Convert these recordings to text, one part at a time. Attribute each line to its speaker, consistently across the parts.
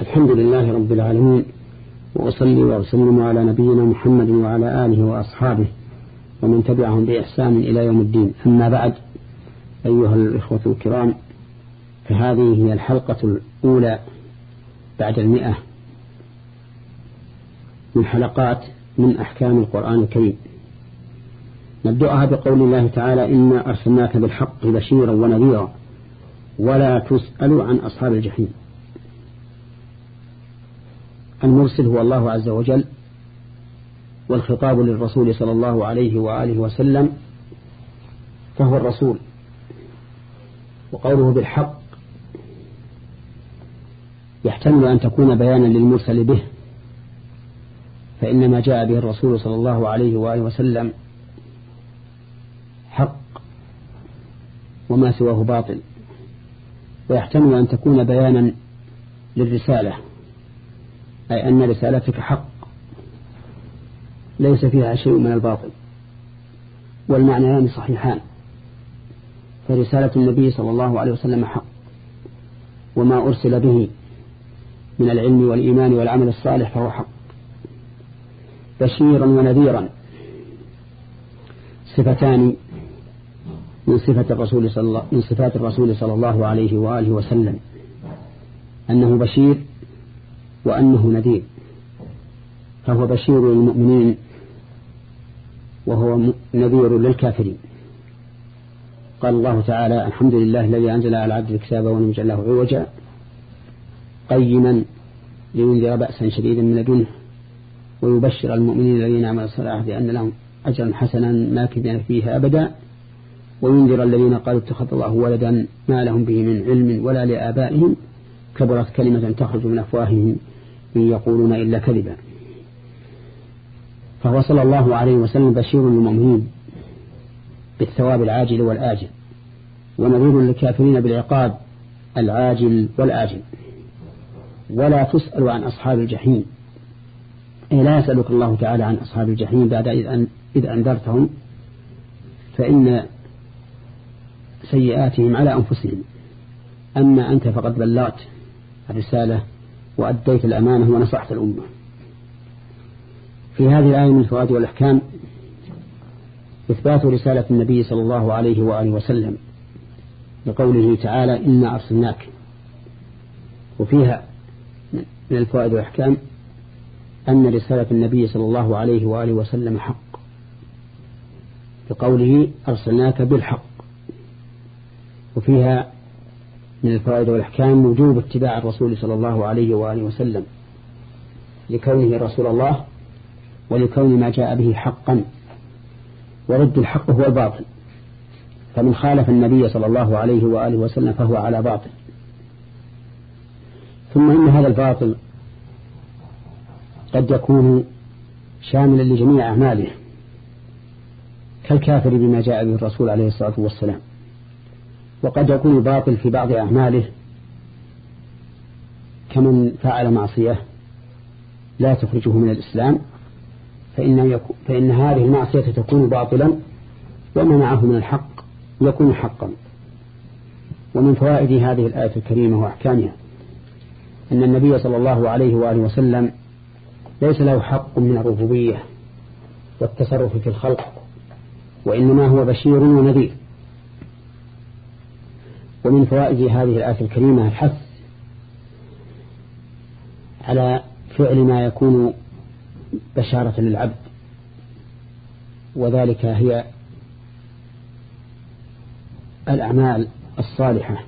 Speaker 1: الحمد لله رب العالمين وأصلي وأسلم على نبينا محمد وعلى آله وأصحابه ومن تبعهم بإحسان إلى يوم الدين. أما بعد أيها الإخوة الكرام فهذه هي الحلقة الأولى بعد المئة من حلقات من أحكام القرآن الكريم. نبدأها بقول الله تعالى إنا أرسلناك بالحق بشيرا ونذيرا ولا تسأل عن أصحاب الجحيم. المرسل هو الله عز وجل والخطاب للرسول صلى الله عليه وآله وسلم فهو الرسول. وقوله بالحق يحتمل أن تكون بيانا للمرسل به فإن ما جاء به الرسول صلى الله عليه وآله وسلم حق وما سواه باطل. ويحتمل أن تكون بيانا للرسالة. أي أن رسالتك حق. ليس فيها شيء من الباطل. والمعنيان صحيحان. فرسالة النبي صلى الله عليه وسلم حق. وما أرسل به من العلم والإيمان والعمل الصالح فهو حق. بشيرا ونذيرا. صفتان من صفة الرسول صلى الله من صفات الرسول صلى الله عليه وآله وسلم. أنه بشير وأنه نذير. فهو بشير للمؤمنين وهو نذير للكافرين. قال الله تعالى الحمد لله الذي أنزل على عبد الكتاب ولم يجعل له عوجا قيما لينذر بأسا شديدا من لدنه ويبشر المؤمنين الذين عملوا الصلاة بأن لهم أجرا حسنا ماكثين فيها أبدا وينذر الذين قالوا اتخذ الله ولدا ما لهم به من علم ولا لآبائهم كبرت كلمة تخرج من أفواههم إن يقولون إلا كذبا. فهو صلى الله عليه وسلم بشير للمؤمنين بالثواب العاجل والآجل ونذير للكافرين بالعقاب العاجل والآجل. ولا تسأل عن أصحاب الجحيم. أي لا يسألك الله تعالى عن أصحاب الجحيم بعد إذ أنذرتهم فإن سيئاتهم على أنفسهم. أما أنت فقد بلغت الرسالة وأديت الأمانة ونصحت الأمة. في هذه الآية من الفوائد والأحكام إثبات رسالة النبي صلى الله عليه وآله وسلم لقوله تعالى إنا أرسلناك. وفيها من الفوائد والأحكام أن رسالة النبي صلى الله عليه وآله وسلم حق. بقوله أرسلناك بالحق. وفيها من الفوائد والأحكام وجوب اتباع الرسول صلى الله عليه وآله وسلم لكونه رسول الله ولكون ما جاء به حقا. ورد الحق هو الباطل. فمن خالف النبي صلى الله عليه وآله وسلم فهو على باطل. ثم إن هذا الباطل قد يكون شاملا لجميع أعماله كالكافر بما جاء به الرسول عليه الصلاة والسلام. وقد يكون باطل في بعض أعماله كمن فعل معصية لا تخرجه من الإسلام فإن, فإن هذه المعصية تكون باطلا وما معه من الحق يكون حقا. ومن فوائد هذه الآية الكريمة وأحكامها أن النبي صلى الله عليه وآله وسلم ليس له حق من الربوبية والتصرف في الخلق وإنما هو بشير ونذير. ومن فوائد هذه الآية الكريمة الحث على فعل ما يكون بشارة للعبد وذلك هي الأعمال الصالحة.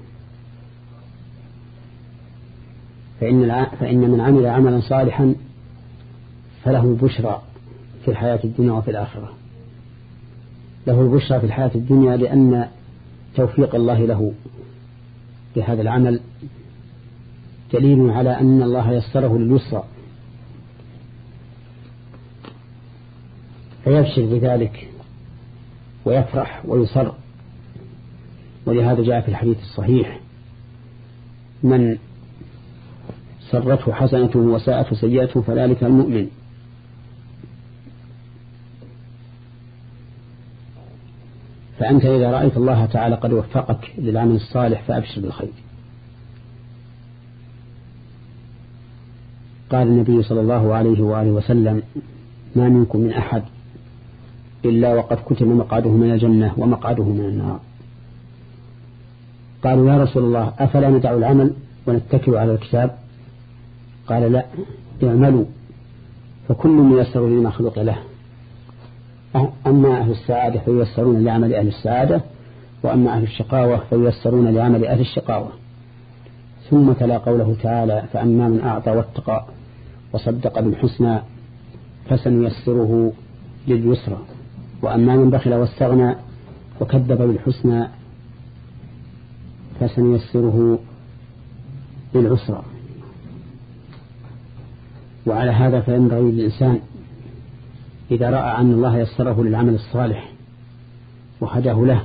Speaker 1: فإن, فإن من عمل عملا صالحا فله البشرى في الحياة الدنيا وفي الآخرة. له البشرى في الحياة الدنيا لأن توفيق الله له. بهذا العمل دليل على أن الله يسره لليسرى. فيبشر بذلك ويفرح ويصر. ولهذا جاء في الحديث الصحيح من سرته حسنته وساءته سيئته فذلك المؤمن. فأنت إذا رأيت الله تعالى قد وفقك للعمل الصالح فأبشر بالخير. قال النبي صلى الله عليه وآله وسلم ما منكم من أحد إلا وقد كتب مقعده من الجنة ومقعده من النار. قالوا يا رسول الله أفلا ندع العمل ونتكل على الكتاب؟ قال لا اعملوا فكل ميسر لما خلق له. أما أهل السعادة فييسرون لعمل أهل السعادة وأما أهل الشقاوة فييسرون لعمل أهل الشقاوة. ثم تلا قوله تعالى فأما من أعطى واتقى وصدق بالحسنى فسنيسره لليسرى. وأما من بخل واستغنى وكذب بالحسنى فسنيسره للعسرى. وعلى هذا فينبغي للإنسان إذا رأى أن الله يسره للعمل الصالح وهداه له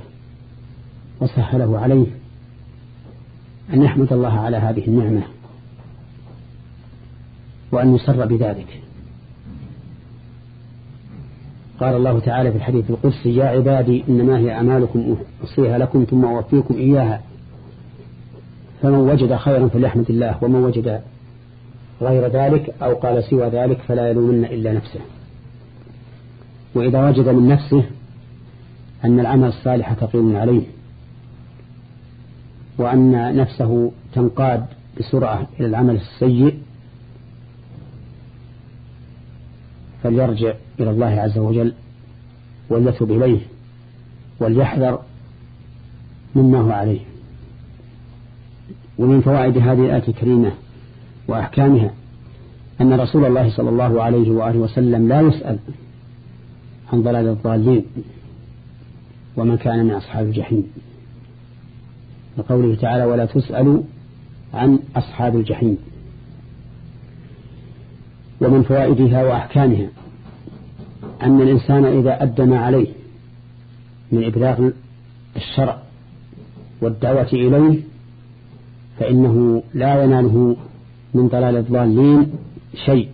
Speaker 1: وسهله عليه أن يحمد الله على هذه النعمة وأن يسر بذلك. قال الله تعالى في الحديث القدسي يا عبادي إنما هي أعمالكم أصيها لكم ثم أوفيكم إياها. فمن وجد خيرا فليحمد الله ومن وجد غير ذلك أو قال سوى ذلك فلا يلومن إلا نفسه. وإذا وجد من نفسه أن العمل الصالح ثقيل عليه وأن نفسه تنقاد بسرعة إلى العمل السيء فليرجع إلى الله عز وجل وليتب إليه وليحذر مما هو عليه. ومن فوائد هذه الآية الكريمة وأحكامها أن رسول الله صلى الله عليه وآله وسلم لا يسأل عن ضلال الضالين ومن كان من أصحاب الجحيم. لقوله تعالى ولا تسألوا عن أصحاب الجحيم ومن فوائدها وأحكامها. أن الإنسان إذا أدى ما عليه من إبلاغ الشرع والدعوة إليه فإنه لا يناله من ضلال الضالين شيء.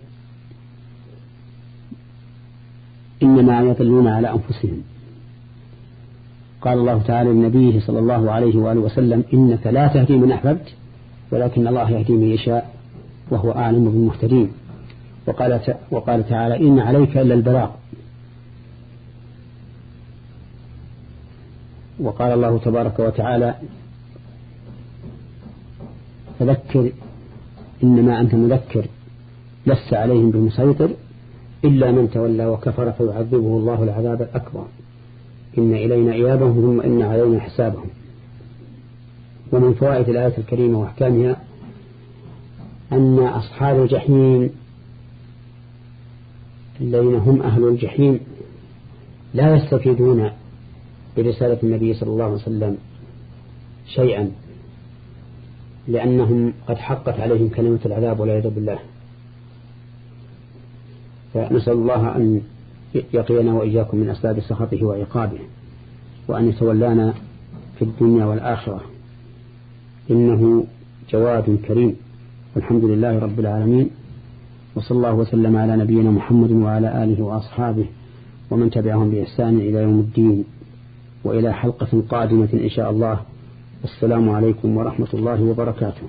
Speaker 1: إنما يضلون على أنفسهم. قال الله تعالى لنبيه صلى الله عليه وآله وسلم إنك لا تهدي من أحببت ولكن الله يهدي من يشاء وهو أعلم بالمهتدين. وقال, وقال تعالى إن عليك إلا البلاغ. وقال الله تبارك وتعالى فذكر إنما أنت مذكر لست عليهم بمسيطر إلا من تولى وكفر فيعذبه الله العذاب الأكبر. إن إلينا إيابهم ثم إن علينا حسابهم. ومن فوائد الآية الكريمة وأحكامها أن أصحاب الجحيم الذين هم أهل الجحيم لا يستفيدون برسالة النبي صلى الله عليه وسلم شيئا لأنهم قد حقت عليهم كلمة العذاب والعياذ بالله. فنسأل الله أن يقينا وإياكم من أسباب سخطه وعقابه وأن يتولانا في الدنيا والآخرة. إنه جواد كريم. والحمد لله رب العالمين. وصلى الله وسلم على نبينا محمد وعلى آله وأصحابه ومن تبعهم بإحسان إلى يوم الدين وإلى حلقة قادمة إن شاء الله. السلام عليكم ورحمة الله وبركاته.